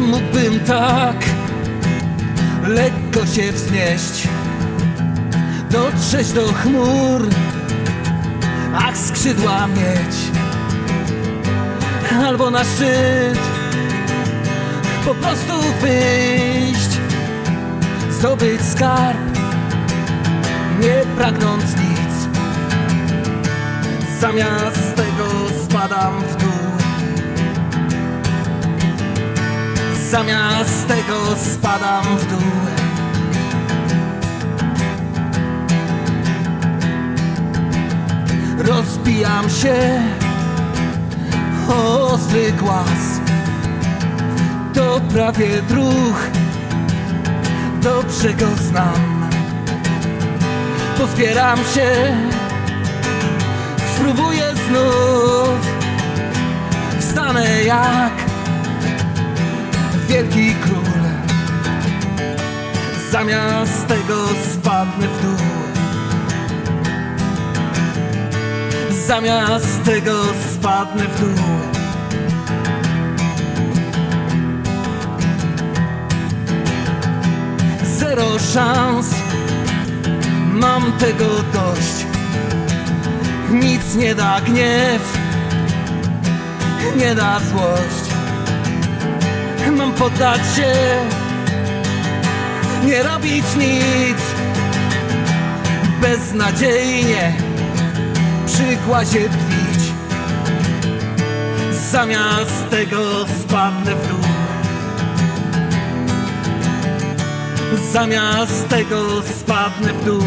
mógłbym tak lekko się wznieść, dotrzeć do chmur, ach skrzydła mieć, albo na szczyt po prostu wyjść, zdobyć skarb, nie pragnąc nic. Zamiast Zamiast tego spadam w dół. Rozbijam się o ostry głaz. To prawie druh, dobrze go znam. Pozbieram się, spróbuję znów. Wstanę jak wielki król. Zamiast tego spadnę w dół. Zamiast tego spadnę w dół. Zero szans, mam tego dość. Nic nie da gniew, nie da złość. Poddać się, nie robić nic, beznadziejnie przy głazie twić. Zamiast tego spadnę w dół. Zamiast tego spadnę w dół.